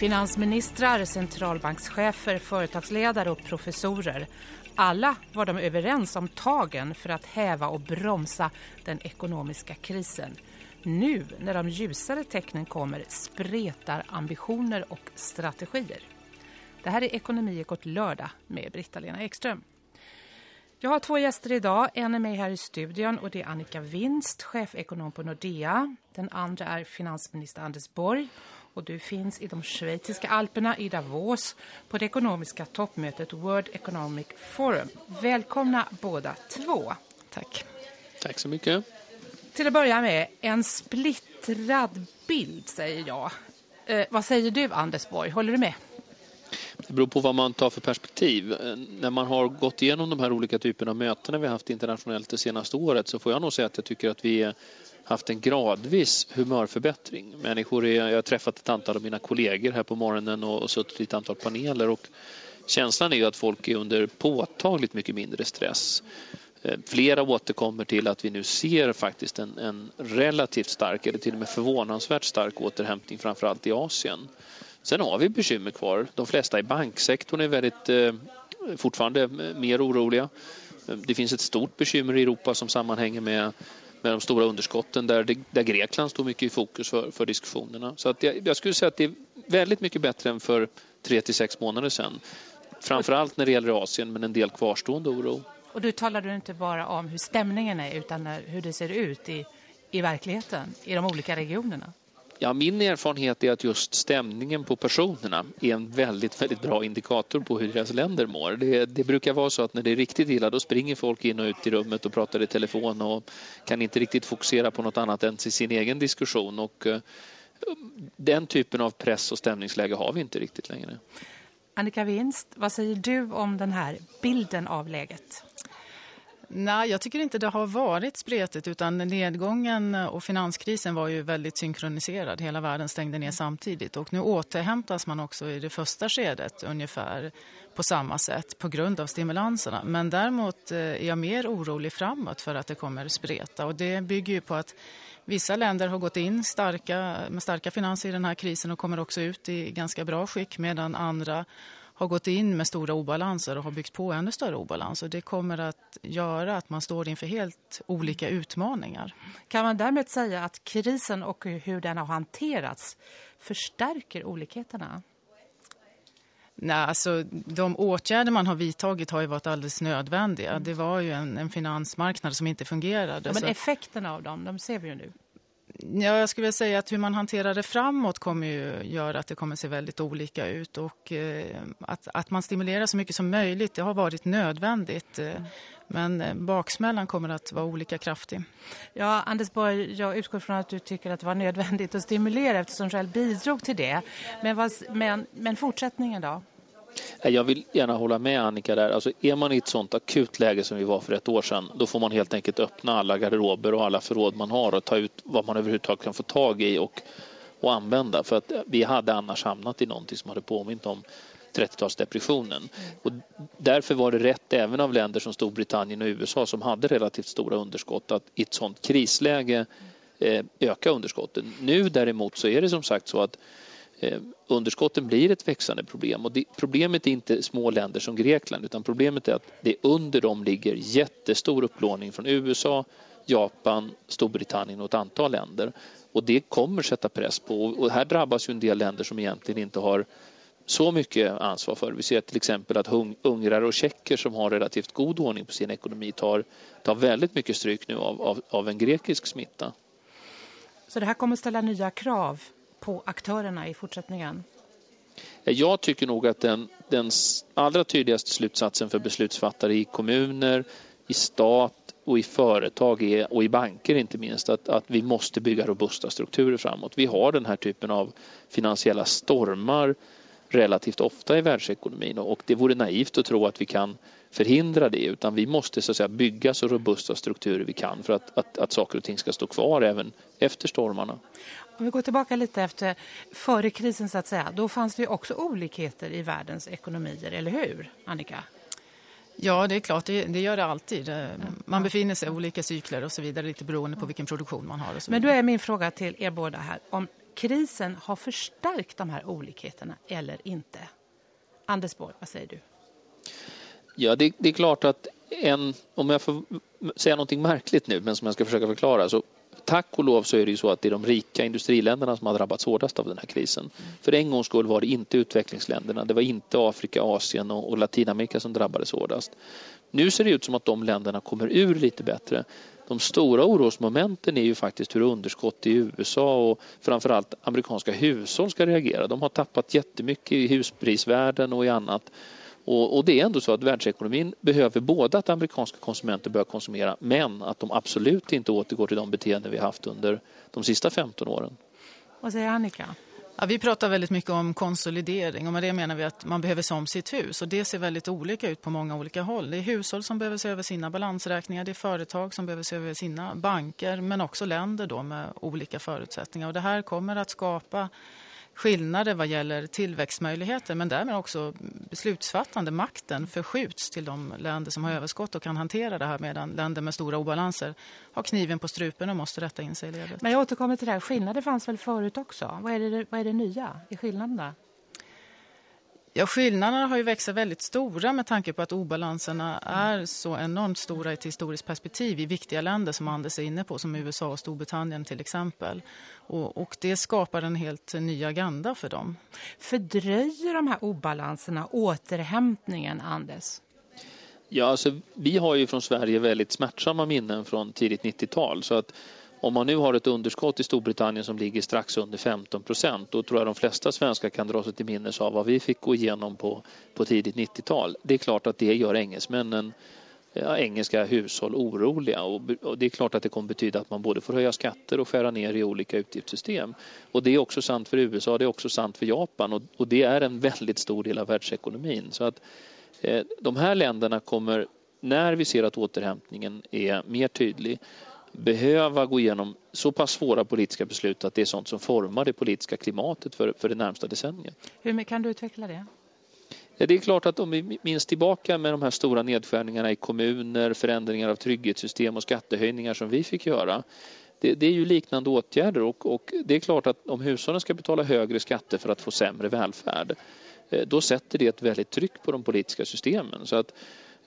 Finansministrar, centralbankschefer, företagsledare och professorer. Alla var de överens om tagen för att häva och bromsa den ekonomiska krisen. Nu, när de ljusare tecknen kommer, spretar ambitioner och strategier. Det här är Ekonomiekort lördag med Britta-Lena Ekström. Jag har två gäster idag. En är med här i studion och det är Annika Winst, chefekonom på Nordea. Den andra är finansminister Anders Borg och du finns i de schweiziska alperna i Davos på det ekonomiska toppmötet World Economic Forum. Välkomna båda två. Tack. Tack så mycket. Till att börja med, en splittrad bild säger jag. Eh, vad säger du Anders Borg, håller du med? Det beror på vad man tar för perspektiv. När man har gått igenom de här olika typerna av möten vi har haft internationellt det senaste året så får jag nog säga att jag tycker att vi haft en gradvis humörförbättring. Människor är, jag har träffat ett antal av mina kollegor här på morgonen och, och suttit i ett antal paneler och känslan är ju att folk är under påtagligt mycket mindre stress. Eh, flera återkommer till att vi nu ser faktiskt en, en relativt stark eller till och med förvånansvärt stark återhämtning framförallt i Asien. Sen har vi bekymmer kvar. De flesta i banksektorn är väldigt eh, fortfarande mer oroliga. Eh, det finns ett stort bekymmer i Europa som sammanhänger med, med de stora underskotten där, det, där Grekland står mycket i fokus för, för diskussionerna. Så att jag, jag, skulle säga att det är väldigt mycket bättre än för tre till sex månader sedan. Framförallt när det gäller Asien men en del kvarstående oro. Och du talar inte bara om hur stämningen är utan hur det ser ut i, i verkligheten i de olika regionerna? Ja, min erfarenhet är att just stämningen på personerna är en väldigt, väldigt bra indikator på hur deras länder mår. Det, det, brukar vara så att när det är riktigt illa då springer folk in och ut i rummet och pratar i telefon och kan inte riktigt fokusera på något annat än sin egen diskussion. Och, eh, den typen av press och stämningsläge har vi inte riktigt längre. Annika Winst, vad säger du om den här bilden av läget? Nej, jag tycker inte det har varit spretigt utan nedgången och finanskrisen var ju väldigt synkroniserad. Hela världen stängde ner samtidigt och nu återhämtas man också i det första skedet ungefär på samma sätt på grund av stimulanserna. Men däremot eh, är jag mer orolig framåt för att det kommer spreta och det bygger ju på att Vissa länder har gått in starka, med starka finanser i den här krisen och kommer också ut i ganska bra skick medan andra har gått in med stora obalanser och har byggt på ännu större obalanser. Det kommer att göra att man står inför helt olika utmaningar. Kan man därmed säga att krisen och hur den har hanterats förstärker olikheterna? Nej, alltså de åtgärder man har vidtagit har ju varit alldeles nödvändiga. Det var ju en, en finansmarknad som inte fungerade. Ja, men effekterna av dem, de ser vi ju nu. Ja, jag skulle vilja säga att hur man hanterar det framåt kommer ju göra att det kommer se väldigt olika ut och eh, att, att man stimulerar så mycket som möjligt, det har varit nödvändigt. Eh, men eh, baksmällan kommer att vara olika kraftig. Ja, Anders Borg, jag utgår från att du tycker att det var nödvändigt att stimulera eftersom själv bidrog till det. Men, vad, men, men fortsättningen då? Jag vill gärna hålla med Annika där. Alltså är man i ett sånt akut läge som vi var för ett år sedan, då får man helt enkelt öppna alla garderober och alla förråd man har och ta ut vad man överhuvudtaget kan få tag i och, och använda. För att vi hade annars hamnat i någonting som hade påmint om 30-talsdepressionen. Och därför var det rätt även av länder som Storbritannien och USA som hade relativt stora underskott att i ett sånt krisläge eh, öka underskotten. Nu däremot så är det som sagt så att Eh, underskotten blir ett växande problem. Och det, problemet är inte små länder som Grekland utan problemet är att det under dem ligger jättestor upplåning från USA, Japan, Storbritannien och ett antal länder. Och det kommer sätta press på och här drabbas ju en del länder som egentligen inte har så mycket ansvar för. Vi ser till exempel att ungrare och tjecker som har relativt god ordning på sin ekonomi tar, tar väldigt mycket stryk nu av, av, av en grekisk smitta. Så det här kommer ställa nya krav på aktörerna i fortsättningen? Jag tycker nog att den, den allra tydligaste slutsatsen för beslutsfattare i kommuner, i stat och i företag är, och i banker inte minst att, att vi måste bygga robusta strukturer framåt. Vi har den här typen av finansiella stormar relativt ofta i världsekonomin och det vore naivt att tro att vi kan förhindra det utan vi måste så att säga, bygga så robusta strukturer vi kan för att, att, att saker och ting ska stå kvar även efter stormarna. Om vi går tillbaka lite efter före krisen så att säga, då fanns det ju också olikheter i världens ekonomier, eller hur Annika? Ja, det är klart. Det, det, gör det alltid. Man befinner sig i olika cykler och så vidare, lite beroende på vilken produktion man har. Och så Men då är min fråga till er båda här. Om krisen har förstärkt de här olikheterna eller inte? Anders Borg, vad säger du? Ja, det, det, är klart att en, om jag får säga någonting märkligt nu, men som jag ska försöka förklara, så tack och lov så är det ju så att det är de rika industriländerna som har drabbats hårdast av den här krisen. För en gångs skull var det inte utvecklingsländerna, det var inte Afrika, Asien och, och Latinamerika som drabbades hårdast. Nu ser det ut som att de länderna kommer ur lite bättre. De stora orosmomenten är ju faktiskt hur underskott i USA och framförallt amerikanska hushåll ska reagera. De har tappat jättemycket i husprisvärden och i annat. Och, och, det är ändå så att världsekonomin behöver både att amerikanska konsumenter börjar konsumera men att de absolut inte återgår till de beteenden vi haft under de sista 15 åren. Vad säger Annika? Ja, vi pratar väldigt mycket om konsolidering och med det menar vi att man behöver se om sitt hus och det ser väldigt olika ut på många olika håll. Det är hushåll som behöver se över sina balansräkningar, det är företag som behöver se över sina banker men också länder då med olika förutsättningar och det här kommer att skapa skillnader vad gäller tillväxtmöjligheter men därmed också beslutsfattande makten förskjuts till de länder som har överskott och kan hantera det här medan länder med stora obalanser har kniven på strupen och måste rätta in sig i ledet. Men jag återkommer till det här, skillnader fanns väl förut också? Vad är det, vad är det nya i skillnaderna? Ja, skillnaderna har ju växt väldigt stora med tanke på att obalanserna är så enormt stora i ett historiskt perspektiv i viktiga länder som Anders är inne på, som USA och Storbritannien till exempel. Och, och det skapar en helt ny agenda för dem. Fördröjer de här obalanserna återhämtningen, Anders? Ja, alltså, vi har ju från Sverige väldigt smärtsamma minnen från tidigt 90-tal. Så att om man nu har ett underskott i Storbritannien som ligger strax under 15 procent då tror jag de flesta svenskar kan dra sig till minnes av vad vi fick gå igenom på, på tidigt 90-tal. Det är klart att det gör engelsmännen ja, engelska hushåll oroliga och, och, det är klart att det kommer betyda att man både får höja skatter och skära ner i olika utgiftssystem. Och det är också sant för USA, det är också sant för Japan och, och det är en väldigt stor del av världsekonomin. Så att eh, de här länderna kommer, när vi ser att återhämtningen är mer tydlig, behöva gå igenom så pass svåra politiska beslut att det är sånt som formar det politiska klimatet för, för det närmsta decenniet. Hur kan du utveckla det? Ja, det är klart att om vi minns tillbaka med de här stora nedskärningarna i kommuner, förändringar av trygghetssystem och skattehöjningar som vi fick göra. Det, det är ju liknande åtgärder och, och, det är klart att om hushållen ska betala högre skatter för att få sämre välfärd eh, då sätter det ett väldigt tryck på de politiska systemen. Så att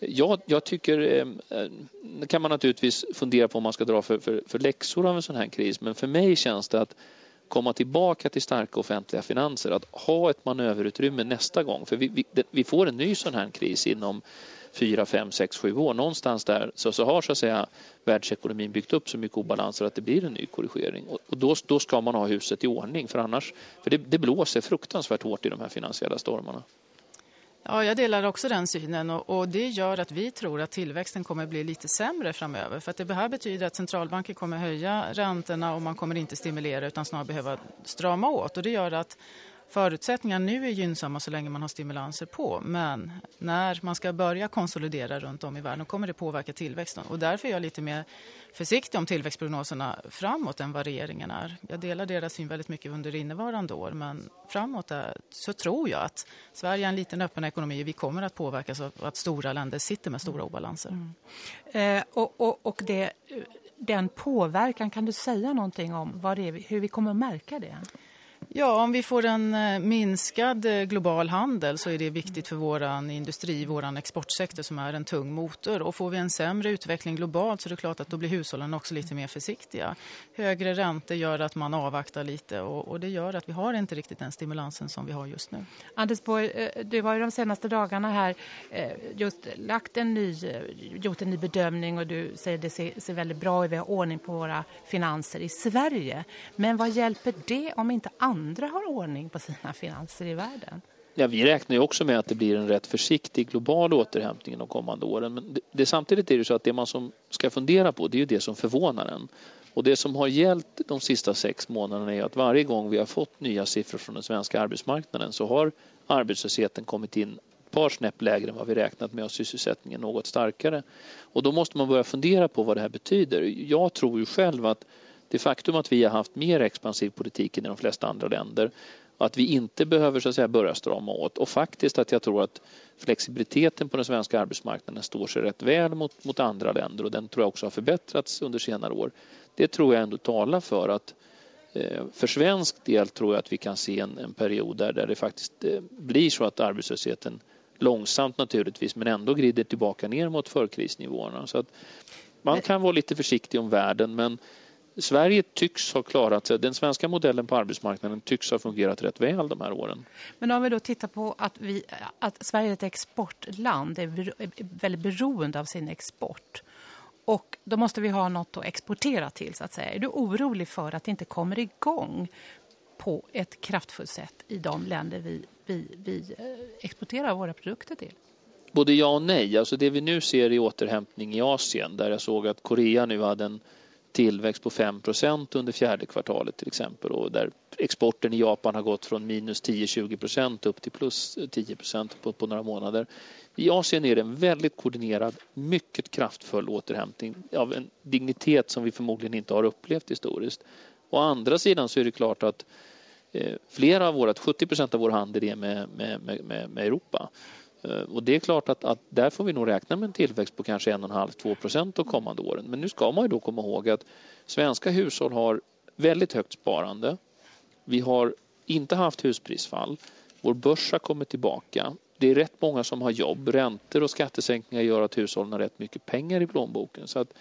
jag, jag tycker, ehm, eh, det kan man naturligtvis fundera på om man ska dra för, för, för läxor av en sån här kris, men för mig känns det att komma tillbaka till starka offentliga finanser, att ha ett manöverutrymme nästa gång. För vi, vi, vi får en ny sån här kris inom fyra, fem, sex, sju år. Någonstans där så, så har så att säga världsekonomin byggt upp så mycket obalanser att det blir en ny korrigering. Och, och då, då ska man ha huset i ordning för annars, för det, det blåser fruktansvärt hårt i de här finansiella stormarna. Ja, jag delar också den synen och, och, det gör att vi tror att tillväxten kommer bli lite sämre framöver. För att det här betyder att centralbanker kommer höja räntorna och man kommer inte stimulera utan snarare behöva strama åt. Och det gör att Förutsättningarna nu är gynnsamma så länge man har stimulanser på men när man ska börja konsolidera runt om i världen kommer det påverka tillväxten. Och därför är jag lite mer försiktig om tillväxtprognoserna framåt än vad regeringen är. Jag delar deras syn väldigt mycket under innevarande år men framåt så tror jag att Sverige är en liten öppen ekonomi och vi kommer att påverkas av att stora länder sitter med stora obalanser. Mm. Eh, och, och, och det, den påverkan, kan du säga någonting om vad det är, hur vi kommer att märka det? Ja, om vi får en eh, minskad eh, global handel så är det viktigt för vår industri, vår exportsektor som är en tung motor. Och får vi en sämre utveckling globalt så är det klart att då blir hushållen också lite mer försiktiga. Högre räntor gör att man avvaktar lite och, och det gör att vi har inte riktigt den stimulansen som vi har just nu. Anders Borg, eh, du har ju de senaste dagarna här just lagt en ny, gjort en ny bedömning och du säger att det ser, ser väldigt bra ut, vi har ordning på våra finanser i Sverige. Men vad hjälper det om inte andra andra har ordning på sina finanser i världen? Ja, vi räknar ju också med att det blir en rätt försiktig global återhämtning de kommande åren. Men det, det, samtidigt är det så att det man som ska fundera på det är ju det som förvånar en. Och det som har gällt de sista sex månaderna är att varje gång vi har fått nya siffror från den svenska arbetsmarknaden så har arbetslösheten kommit in ett par snäpp lägre än vad vi räknat med och sysselsättningen något starkare. Och då måste man börja fundera på vad det här betyder. Jag tror ju själv att det faktum att vi har haft mer expansiv politik än i de flesta andra länder och att vi inte behöver så att säga, börja strama åt och faktiskt att jag tror att flexibiliteten på den svenska arbetsmarknaden står sig rätt väl mot, mot andra länder och den tror jag också har förbättrats under senare år. Det tror jag ändå talar för att Eh, för svensk del tror jag att vi kan se en, en period där, där det faktiskt eh, blir så att arbetslösheten långsamt naturligtvis men ändå glider tillbaka ner mot förkrisnivåerna. Så att man kan vara lite försiktig om världen men Sverige tycks ha klarat sig. Den svenska modellen på arbetsmarknaden tycks ha fungerat rätt väl de här åren. Men om vi då tittar på att, vi, att Sverige är ett exportland, är väldigt beroende av sin export. Och då måste vi ha något att exportera till så att säga. Är du orolig för att det inte kommer igång på ett kraftfullt sätt i de länder vi, vi, vi eh, exporterar våra produkter till? Både ja och nej. Alltså det vi nu ser i återhämtning i Asien där jag såg att Korea nu hade en tillväxt på 5% under fjärde kvartalet till exempel och där exporten i Japan har gått från minus 10-20% upp till plus 10 på, på några månader. I Asien är det en väldigt koordinerad, mycket kraftfull återhämtning av en dignitet som vi förmodligen inte har upplevt historiskt. Å andra sidan så är det klart att eh, flera av våra, 70% av vår handel är med, med, med, med Europa. Eh, och det är klart att, att, där får vi nog räkna med en tillväxt på kanske 1,5-2 procent de kommande åren. Men nu ska man ju då komma ihåg att svenska hushåll har väldigt högt sparande. Vi har inte haft husprisfall. Vår börs har kommit tillbaka. Det är rätt många som har jobb. Räntor och skattesänkningar gör att hushållen har rätt mycket pengar i plånboken. Så att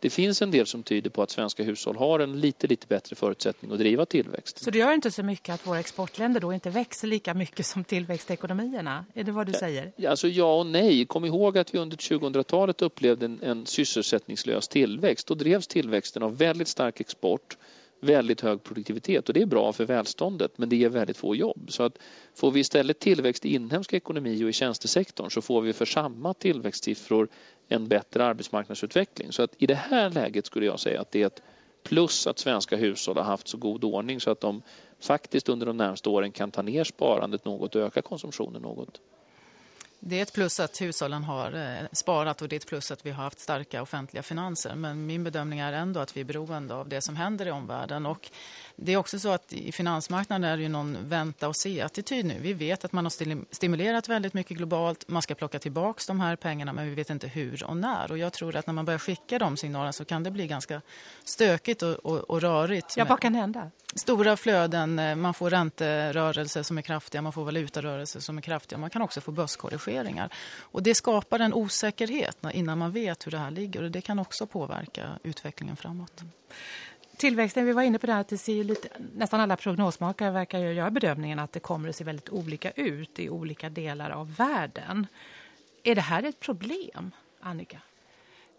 det finns en del som tyder på att svenska hushåll har en lite, lite bättre förutsättning att driva tillväxt. Så det gör inte så mycket att våra exportländer då inte växer lika mycket som tillväxtekonomierna? Är det vad du säger? Alltså ja och nej. Kom ihåg att vi under 2000-talet upplevde en, en sysselsättningslös tillväxt. Då drevs tillväxten av väldigt stark export väldigt hög produktivitet och det är bra för välståndet men det ger väldigt få jobb. Så att får vi istället tillväxt i inhemsk ekonomi och i tjänstesektorn så får vi för samma tillväxtsiffror en bättre arbetsmarknadsutveckling. Så att i det här läget skulle jag säga att det är ett plus att svenska hushåll har haft så god ordning så att de faktiskt under de närmaste åren kan ta ner sparandet något och öka konsumtionen något. Det är ett plus att hushållen har eh, sparat och det är ett plus att vi har haft starka offentliga finanser. Men min bedömning är ändå att vi är beroende av det som händer i omvärlden. Och det är också så att i finansmarknaden är det ju någon vänta och se-attityd nu. Vi vet att man har stimulerat väldigt mycket globalt. Man ska plocka tillbaka de här pengarna men vi vet inte hur och när. Och jag tror att när man börjar skicka de signalerna så kan det bli ganska stökigt och, och, och rörigt. Ja, vad kan hända? Stora flöden, eh, man får ränterörelser som är kraftiga, man får valutarörelser som är kraftiga. Man kan också få börskorrigeringar. Och det skapar en osäkerhet innan man vet hur det här ligger. Och det kan också påverka utvecklingen framåt. Mm. Tillväxten, vi var inne på det här att det ser lite, nästan alla prognosmakare verkar göra bedömningen att det kommer att se väldigt olika ut i olika delar av världen. Är det här ett problem, Annika?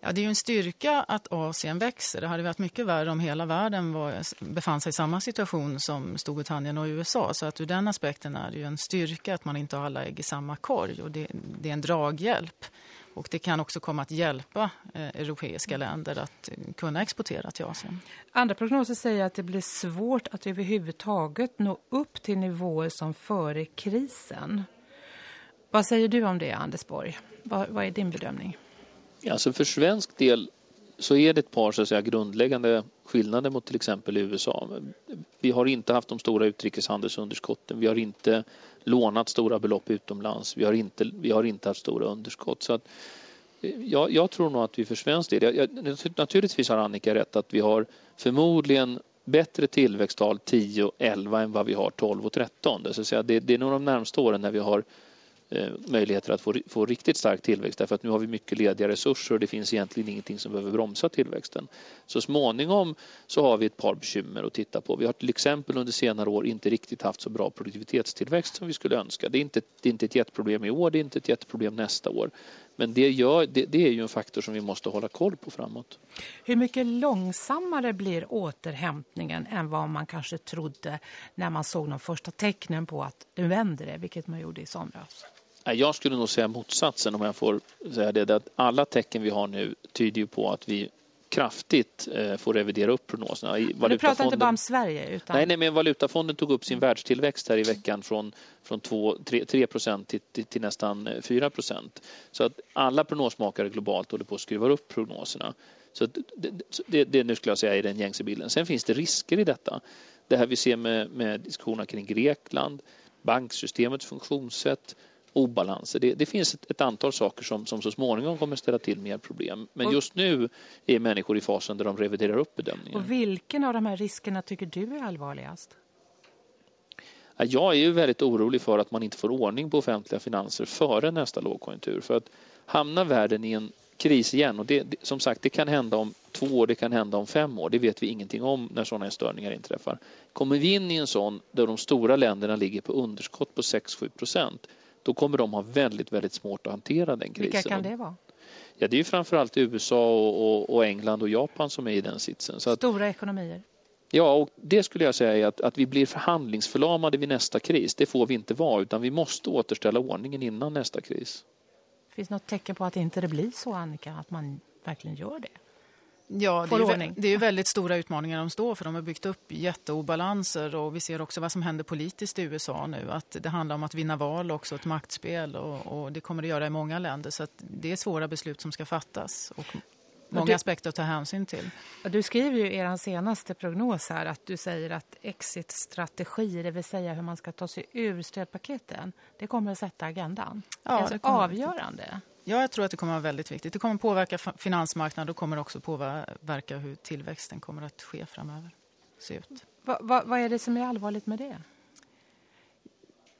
Ja, det är ju en styrka att Asien växer. Det hade varit mycket värre om hela världen var, befann sig i samma situation som Storbritannien och USA. Så att ur den aspekten är det ju en styrka att man inte har alla ägg i samma korg. Och det, det är en draghjälp. Och det kan också komma att hjälpa eh, europeiska länder att eh, kunna exportera till Asien. Andra prognoser säger att det blir svårt att överhuvudtaget nå upp till nivåer som före krisen. Vad säger du om det, Anders Borg? Vad, vad är din bedömning? Alltså för svensk del så är det ett par så att säga, grundläggande skillnader mot till exempel USA. Vi har inte haft de stora utrikeshandelsunderskotten. Vi har inte lånat stora belopp utomlands. Vi har inte, vi har inte haft stora underskott. Så att, eh, jag, jag tror nog att vi för svensk del... Jag, naturligtvis har Annika rätt att vi har förmodligen bättre tillväxttal 10 och 11 än vad vi har 12 och 13. Det, säga, det, det är nog de närmaste åren när vi har Eh, möjligheter att få, få riktigt stark tillväxt därför att nu har vi mycket lediga resurser och det finns egentligen ingenting som behöver bromsa tillväxten. Så småningom så har vi ett par bekymmer att titta på. Vi har till exempel under senare år inte riktigt haft så bra produktivitetstillväxt som vi skulle önska. Det är inte, det är inte ett jätteproblem i år, det är inte ett jätteproblem nästa år. Men det, gör, det, det är ju en faktor som vi måste hålla koll på framåt. Hur mycket långsammare blir återhämtningen än vad man kanske trodde när man såg de första tecknen på att nu vänder det, vilket man gjorde i somras? Jag skulle nog säga motsatsen om jag får säga det. Att alla tecken vi har nu tyder ju på att vi kraftigt eh, får revidera upp prognoserna. Men du pratar inte bara om Sverige? Utan... Nej, nej, men Valutafonden tog upp sin världstillväxt här i veckan från, från 2, 3, 3 till, till, till, nästan 4 eh. Så att alla prognosmakare globalt håller på att skruva upp prognoserna. Så det, det, det nu skulle jag säga är den gängse bilden. Sen finns det risker i detta. Det här vi ser med, med diskussionerna kring Grekland, banksystemets funktionssätt, obalanser. Det, det finns ett, ett, antal saker som, som så småningom kommer ställa till mer problem. Men och, just nu är människor i fasen där de reviderar upp bedömningen. Och vilken av de här riskerna tycker du är allvarligast? Jag är ju väldigt orolig för att man inte får ordning på offentliga finanser före nästa lågkonjunktur. För att hamna världen i en kris igen och det, som sagt det kan hända om två år, det kan hända om fem år. Det vet vi ingenting om när sådana störningar inträffar. Kommer vi in i en sån där de stora länderna ligger på underskott på 6-7 procent då kommer de ha väldigt, väldigt svårt att hantera den krisen. Vilka kan det vara? Ja, det är framförallt USA och, och, och, England och Japan som är i den sitsen. Så Stora att, ekonomier? Ja, och det skulle jag säga är att, att vi blir förhandlingsförlamade vid nästa kris. Det får vi inte vara, utan vi måste återställa ordningen innan nästa kris. Finns något tecken på att inte det blir så, Annika, att man verkligen gör det? Ja, det är, det är väldigt stora utmaningar de står för. De har byggt upp jätteobalanser och vi ser också vad som händer politiskt i USA nu. Att det handlar om att vinna val också, ett maktspel och, och det kommer det göra i många länder. Så det är svåra beslut som ska fattas och många du, aspekter att ta hänsyn till. Du skriver ju i er senaste prognos här att du säger att exit-strategier, det vill säga hur man ska ta sig ur stödpaketen, det kommer att sätta agendan. Ja, det är alltså avgörande. Ja, jag tror att det kommer att vara väldigt viktigt. Det kommer att påverka finansmarknaden och kommer också påverka hur tillväxten kommer att ske framöver. Se ut. Va, va, vad är det som är allvarligt med det?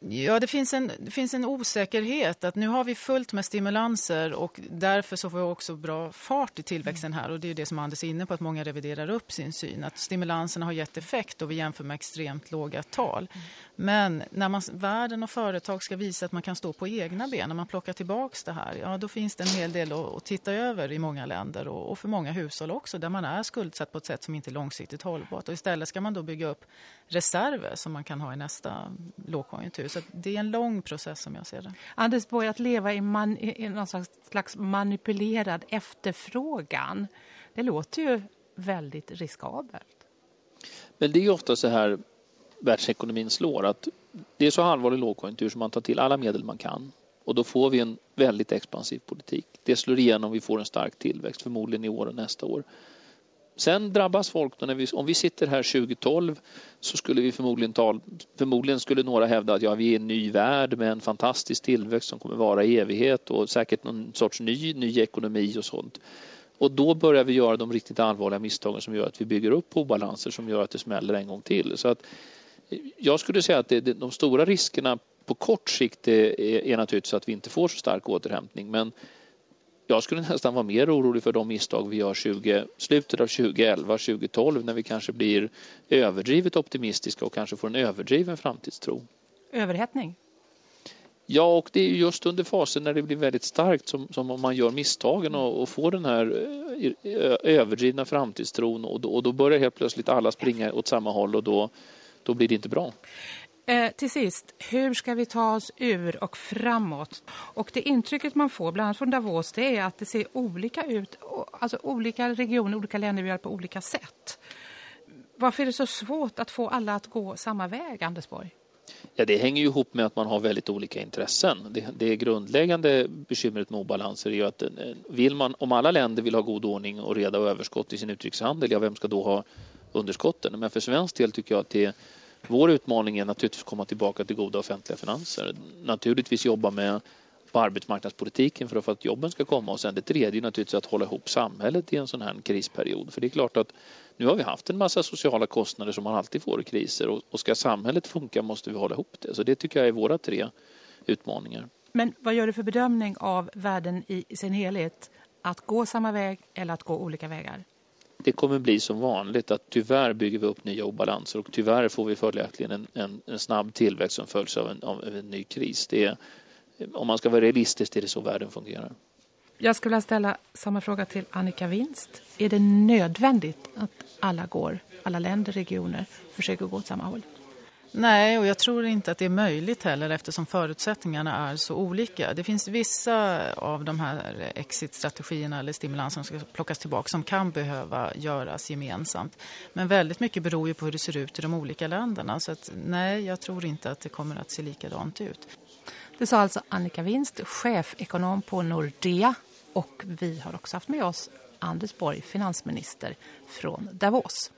Ja, det finns, en, det finns en osäkerhet att nu har vi fullt med stimulanser och därför så får vi också bra fart i tillväxten här och det är det som Anders är inne på att många reviderar upp sin syn att stimulanserna har gett effekt och vi jämför med extremt låga tal. Men när man, världen och företag ska visa att man kan stå på egna ben när man plockar tillbaka det här, ja då finns det en hel del att, att titta över i många länder och, och, för många hushåll också där man är skuldsatt på ett sätt som inte är långsiktigt hållbart och istället ska man då bygga upp reserver som man kan ha i nästa lågkonjunktur. Så det är en lång process som jag ser det. Anders Borg, att leva i, man, i någon slags manipulerad efterfrågan, det låter ju väldigt riskabelt. Men det är ju ofta så här världsekonomin slår att det är så allvarlig lågkonjunktur som man tar till alla medel man kan och då får vi en väldigt expansiv politik. Det slår igenom, vi får en stark tillväxt förmodligen i år och nästa år. Sen drabbas folk då när vi, om vi sitter här 2012 så skulle vi förmodligen ta, förmodligen skulle några hävda att ja, vi är en ny värld med en fantastisk tillväxt som kommer vara i evighet och säkert någon sorts ny, ny ekonomi och sånt. Och då börjar vi göra de riktigt allvarliga misstagen som gör att vi bygger upp obalanser som gör att det smäller en gång till. Så att eh, jag skulle säga att det, det, de stora riskerna på kort sikt är, är naturligtvis att vi inte får så stark återhämtning men jag skulle nästan vara mer orolig för de misstag vi gör 20, slutet av 2011, 2012 när vi kanske blir överdrivet optimistiska och kanske får en överdriven framtidstro. Överhettning? Ja, och det är just under fasen när det blir väldigt starkt som, som man gör misstagen och, och får den här eh, överdrivna framtidstron och då, och då börjar helt plötsligt alla springa åt samma håll och då, då blir det inte bra. Eh, till sist, hur ska vi ta oss ur och framåt? Och det intrycket man får, bland annat från Davos, det är att det ser olika ut. Alltså olika regioner, olika länder gör på olika sätt. Varför är det så svårt att få alla att gå samma väg, Anders Borg? Ja, det hänger ju ihop med att man har väldigt olika intressen. Det, det grundläggande bekymret med obalanser är ju att eh, vill man, om alla länder vill ha god ordning och reda och överskott i sin utrikeshandel, ja vem ska då ha underskotten? Men för svensk del tycker jag att det vår utmaning är naturligtvis att komma tillbaka till goda offentliga finanser. Naturligtvis jobba med på arbetsmarknadspolitiken för att, för att jobben ska komma och sen det tredje naturligtvis att hålla ihop samhället i en sån här krisperiod. För det är klart att nu har vi haft en massa sociala kostnader som man alltid får i kriser och ska samhället funka måste vi hålla ihop det. Så det tycker jag är våra tre utmaningar. Men vad gör du för bedömning av världen i sin helhet? Att gå samma väg eller att gå olika vägar? Det kommer bli som vanligt att tyvärr bygger vi upp nya obalanser och tyvärr får vi följaktligen en, en, en snabb tillväxt som följs av en, av en ny kris. Det är, om man ska vara realistisk är det så världen fungerar. Jag skulle vilja ställa samma fråga till Annika Winst. Är det nödvändigt att alla går, alla länder, regioner, försöker gå åt samma håll? Nej, och jag tror inte att det är möjligt heller eftersom förutsättningarna är så olika. Det finns vissa av de här exit-strategierna eller stimulanserna som ska plockas tillbaka som kan behöva göras gemensamt. Men väldigt mycket beror ju på hur det ser ut i de olika länderna. Så att, nej, jag tror inte att det kommer att se likadant ut. Det sa alltså Annika Winst, chefekonom på Nordea. Och vi har också haft med oss Anders Borg, finansminister från Davos.